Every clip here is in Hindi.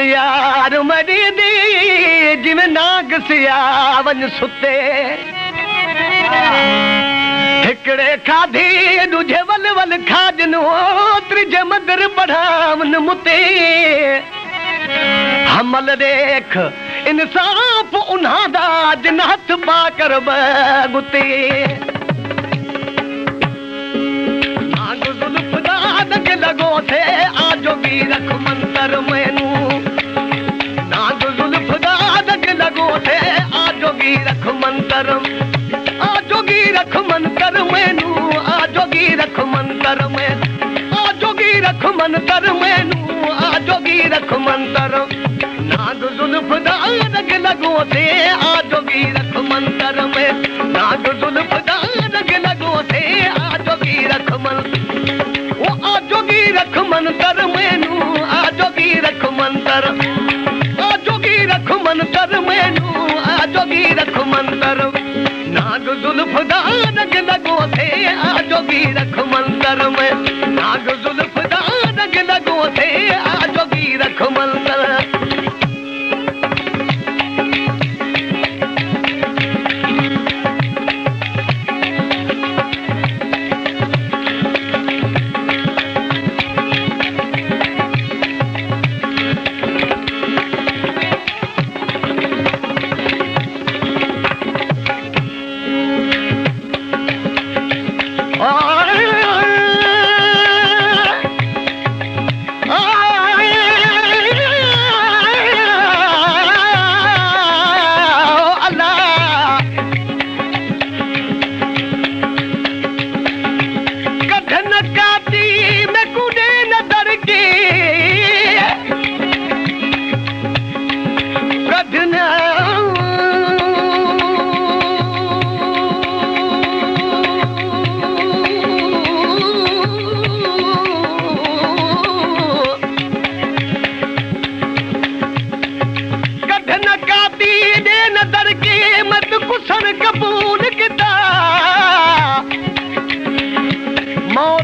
यार मरीदी जिमें नाग सियावन सुते। हिकड़े खाधी, दूजे वल वल खाजन, त्रिजे मदर बढ़ावन मुते। हमल देख, इंसाफ उन्हा दा जिन पा कर बगुते। आग थे, आजो बि रख मंत्र में मैनू आ जोगी रख मंतर मैं। आ जोगी रख मंतर मैनू आ जोगी रख मंतर। नाग जुल्फ दा लगो थे आ जोगी रख मंतर में। नाग जुल्फ दा लगो थे आ जोगी रख मन ओ आ जोगी रख मंतर मैनू आ जोगी रख मंतर। आ जोगी रख मंतर मैनू आ जोगी रख मंतर। लगो थे आ जोगी रख मंतर में। दा रग लगो थे आ जोगी रख मंतर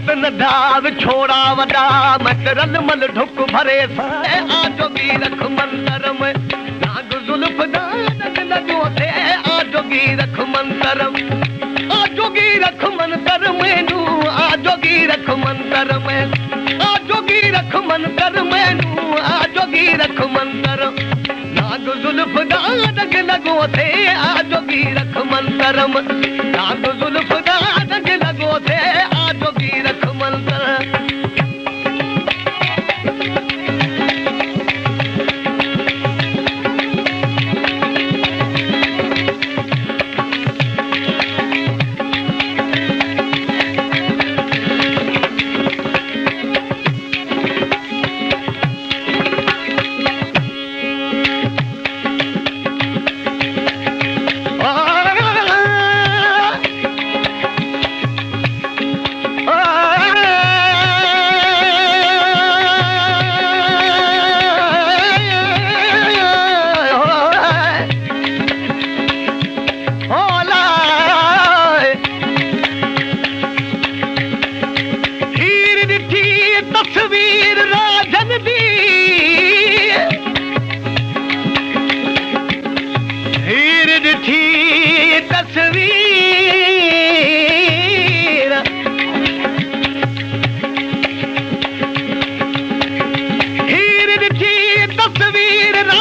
मौत न धाव छोड़ा वॾा मत रल मल ढुक भरे साए आ जोगी रख मंतर में, नाग जुल्फ दानक लगो थे। आ जोगी रख मंतर आ जोगी रख मंतर मैनू आ जोगी रख मंतर में आ जोगी रख मंतर मैनू आ जोगी रख मंतर। नाग जुल्फ दानक लगो थे आ जोगी रख मंतर में, नाग जुल्फ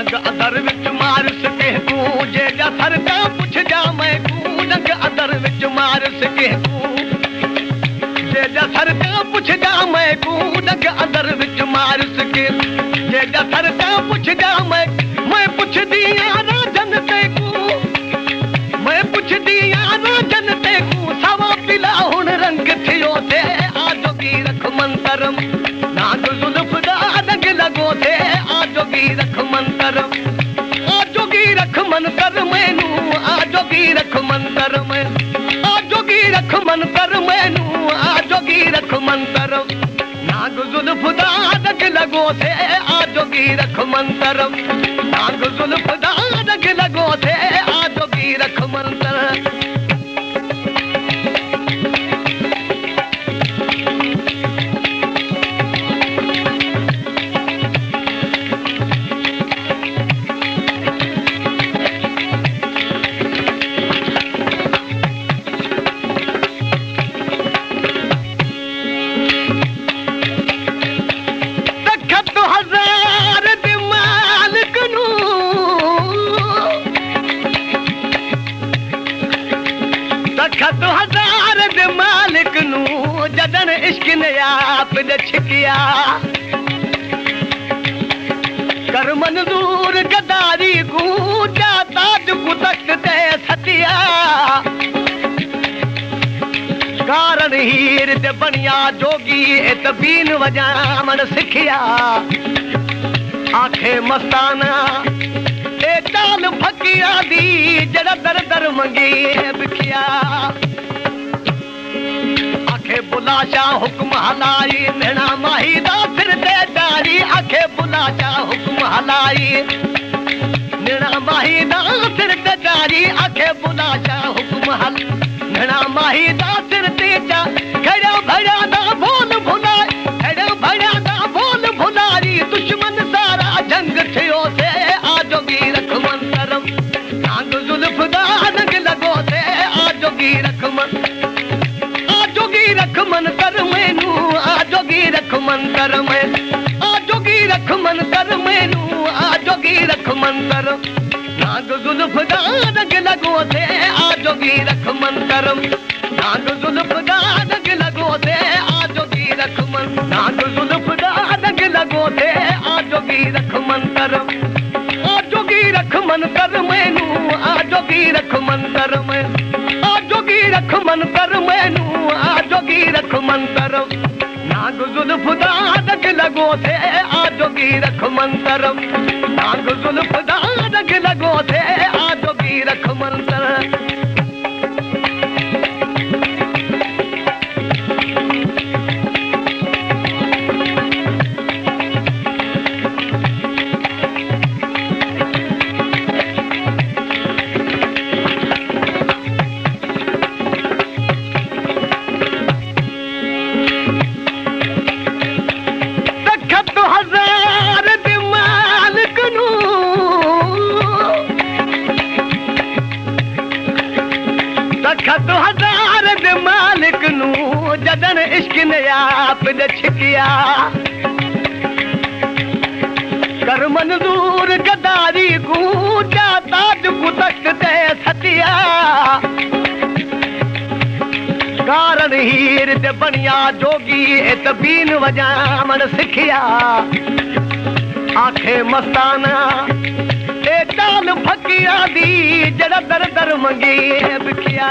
अदर विच मारस केतूं जर त पुछजां मै हुन अदर विच मारस केतूं जर त पुछजां मै हुन अदर विच मारस क कर मैनू आजोगी रख मंत्रम आजोगी रख मंत्र मैनू आजोगी रख मंत्रम नाग जुल्फ द अध थे आजोगी रख मंत्रम नाग जुल्फ सुलग लॻो थे आजोगी रख मंत्र जिने कर मंजूर गदारी कुतक ते सतिया। कारण हीर ते बनिया जोगी इत बीन वजामन सिखिया। आखे मस्ताना, ए चाल फकिया दी जड़ा दर दर मंगी बिखिया। हुकम हलाई। माई दासी दास ਮੰਤਰ ਮੈਂ ਆ ਜੋਗੀ ਰਖ ਮੰਤਰ ਮੈਨੂੰ ਆ ਜੋਗੀ ਰਖ ਮੰਤਰ ਨਾਗ ਜ਼ੁਲਫ ਦਾ ਰੰਗ ਲਗੋ ਤੇ ਆ ਜੋਗੀ ਰਖ ਮੰਤਰ ਨਾਗ ਜ਼ੁਲਫ ਦਾ ਰੰਗ ਲਗੋ ਤੇ ਆ ਜੋਗੀ ਰਖ ਮੰਤਰ ਨਾਗ ਜ਼ੁਲਫ ਦਾ ਰੰਗ ਲਗੋ ਤੇ ਆ ਜੋਗੀ ਰਖ ਮੰਤਰ ਆ ਜੋਗੀ ਰਖ ਮੰਤਰ ਮੈਨੂੰ ਆ ਜੋਗੀ ਰਖ ਮੰਤਰ ਮੈਂ ਆ ਜੋਗੀ ਰਖ ਮੰਤਰ ਮੈਨੂੰ ਆ ਜੋਗੀ ਰਖ ਮੰਤਰ नांग ज़ुल्फ ज़लफदा लॻो थे आजोकी रख मंतरम। नांग मंत्रम सुलादख लॻो थे आजोकी रख मंत्र जिने आप गदारी गूंजा, ताज कुतक सतिया। कारण हीर ते बनिया, जोगी इत बीन वजामण सिखिया। आखे मस्ताना, ए चाल फकिया दी, जड़ा दर दर मंगी बिखिया।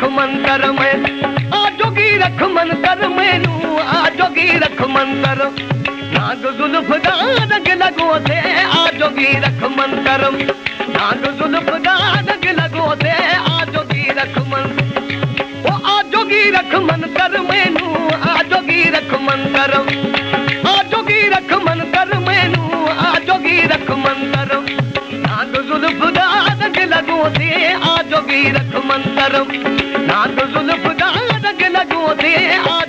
रख मंतर में। आ रख मंतर मैनू आजोगी रख मंतर नाग जुल्फ दा लगो दे, आजोगी रख मंतर नाग जुल्फ दा लगो दे, आजोगी रख मन ओ आ रख मंतर मैनू आजोगी जोगी रख मंतर రఘుమంతరం నాకు సులుపుగా రగలగోదే ఆ